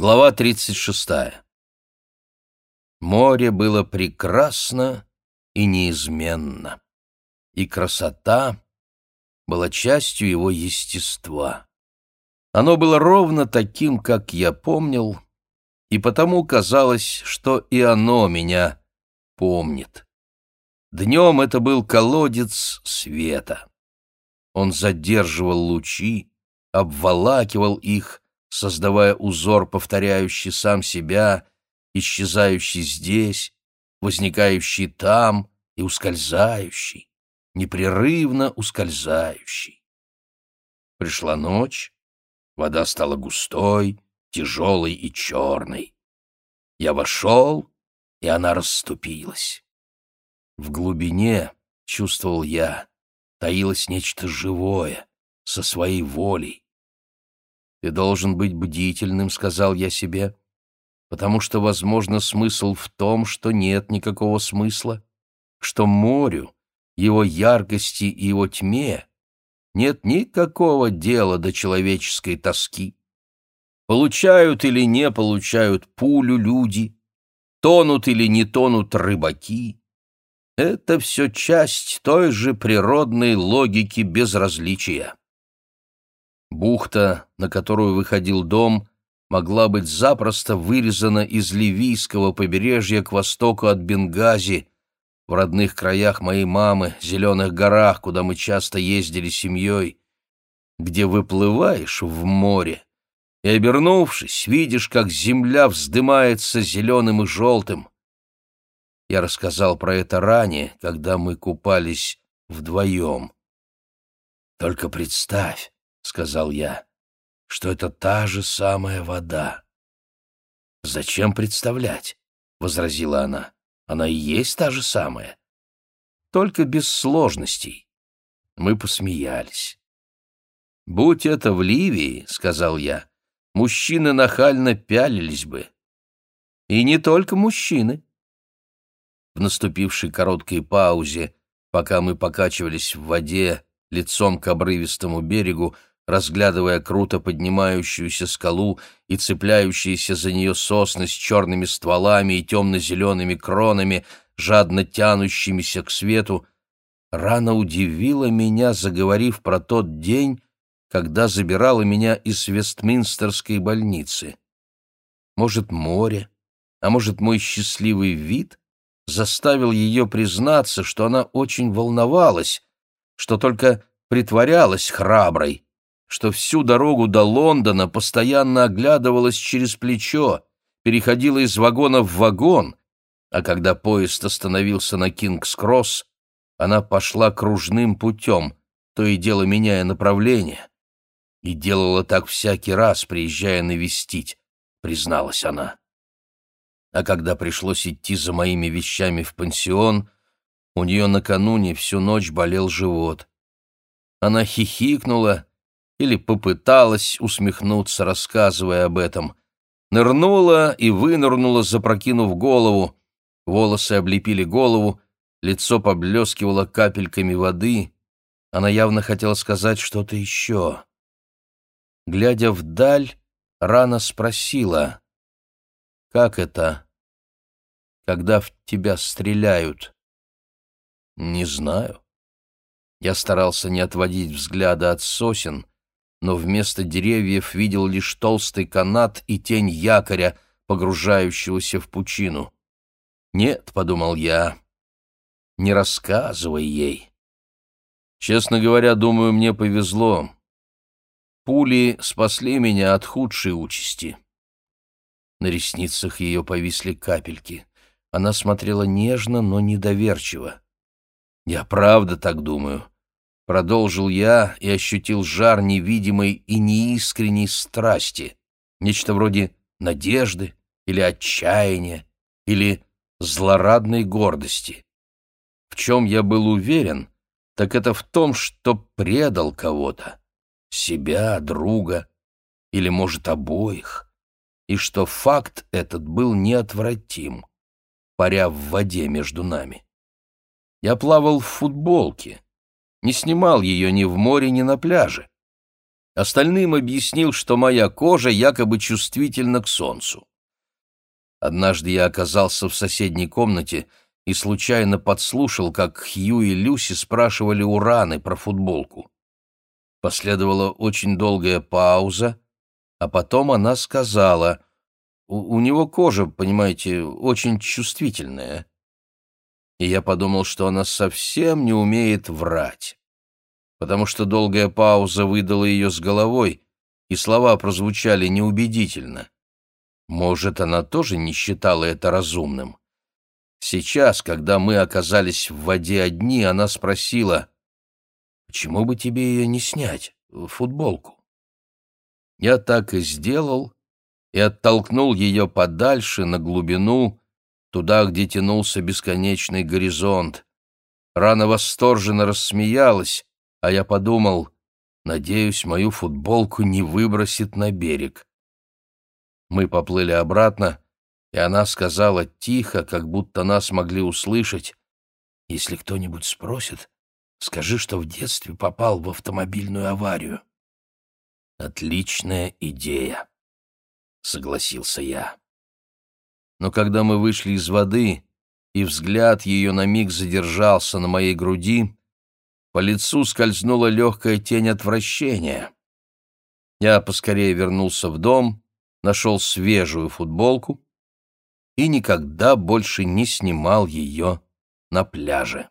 Глава 36. Море было прекрасно и неизменно, и красота была частью его естества. Оно было ровно таким, как я помнил, и потому казалось, что и оно меня помнит. Днем это был колодец света. Он задерживал лучи, обволакивал их, создавая узор, повторяющий сам себя, исчезающий здесь, возникающий там и ускользающий, непрерывно ускользающий. Пришла ночь, вода стала густой, тяжелой и черной. Я вошел, и она расступилась. В глубине, чувствовал я, таилось нечто живое, со своей волей, «Ты должен быть бдительным», — сказал я себе, «потому что, возможно, смысл в том, что нет никакого смысла, что морю, его яркости и его тьме нет никакого дела до человеческой тоски. Получают или не получают пулю люди, тонут или не тонут рыбаки. Это все часть той же природной логики безразличия. Бухта, на которую выходил дом, могла быть запросто вырезана из ливийского побережья к востоку от Бенгази, в родных краях моей мамы, зеленых горах, куда мы часто ездили семьей, где выплываешь в море и, обернувшись, видишь, как земля вздымается зеленым и желтым. Я рассказал про это ранее, когда мы купались вдвоем. Только представь, — сказал я, — что это та же самая вода. «Зачем представлять?» — возразила она. «Она и есть та же самая. Только без сложностей». Мы посмеялись. «Будь это в Ливии, — сказал я, — мужчины нахально пялились бы. И не только мужчины». В наступившей короткой паузе, пока мы покачивались в воде лицом к обрывистому берегу, разглядывая круто поднимающуюся скалу и цепляющиеся за нее сосны с черными стволами и темно-зелеными кронами, жадно тянущимися к свету, рано удивила меня, заговорив про тот день, когда забирала меня из Вестминстерской больницы. Может, море, а может, мой счастливый вид заставил ее признаться, что она очень волновалась, что только притворялась храброй, что всю дорогу до Лондона постоянно оглядывалась через плечо, переходила из вагона в вагон, а когда поезд остановился на Кингс-Кросс, она пошла кружным путем, то и дело меняя направление. И делала так всякий раз, приезжая навестить, призналась она. А когда пришлось идти за моими вещами в пансион, у нее накануне всю ночь болел живот. Она хихикнула или попыталась усмехнуться, рассказывая об этом. Нырнула и вынырнула, запрокинув голову. Волосы облепили голову, лицо поблескивало капельками воды. Она явно хотела сказать что-то еще. Глядя вдаль, Рана спросила, «Как это, когда в тебя стреляют?» «Не знаю». Я старался не отводить взгляда от сосен, но вместо деревьев видел лишь толстый канат и тень якоря, погружающегося в пучину. «Нет», — подумал я, — «не рассказывай ей». Честно говоря, думаю, мне повезло. Пули спасли меня от худшей участи. На ресницах ее повисли капельки. Она смотрела нежно, но недоверчиво. Я правда так думаю. Продолжил я и ощутил жар невидимой и неискренней страсти, нечто вроде надежды или отчаяния или злорадной гордости. В чем я был уверен, так это в том, что предал кого-то, себя, друга или, может, обоих, и что факт этот был неотвратим, паря в воде между нами. Я плавал в футболке, не снимал ее ни в море, ни на пляже. Остальным объяснил, что моя кожа якобы чувствительна к солнцу. Однажды я оказался в соседней комнате и случайно подслушал, как Хью и Люси спрашивали у Раны про футболку. Последовала очень долгая пауза, а потом она сказала, «У, у него кожа, понимаете, очень чувствительная». И я подумал, что она совсем не умеет врать, потому что долгая пауза выдала ее с головой, и слова прозвучали неубедительно. Может, она тоже не считала это разумным. Сейчас, когда мы оказались в воде одни, она спросила, «Почему бы тебе ее не снять, футболку?» Я так и сделал и оттолкнул ее подальше, на глубину, туда, где тянулся бесконечный горизонт. Рана восторженно рассмеялась, а я подумал, надеюсь, мою футболку не выбросит на берег. Мы поплыли обратно, и она сказала тихо, как будто нас могли услышать, «Если кто-нибудь спросит, скажи, что в детстве попал в автомобильную аварию». «Отличная идея», — согласился я. Но когда мы вышли из воды, и взгляд ее на миг задержался на моей груди, по лицу скользнула легкая тень отвращения. Я поскорее вернулся в дом, нашел свежую футболку и никогда больше не снимал ее на пляже.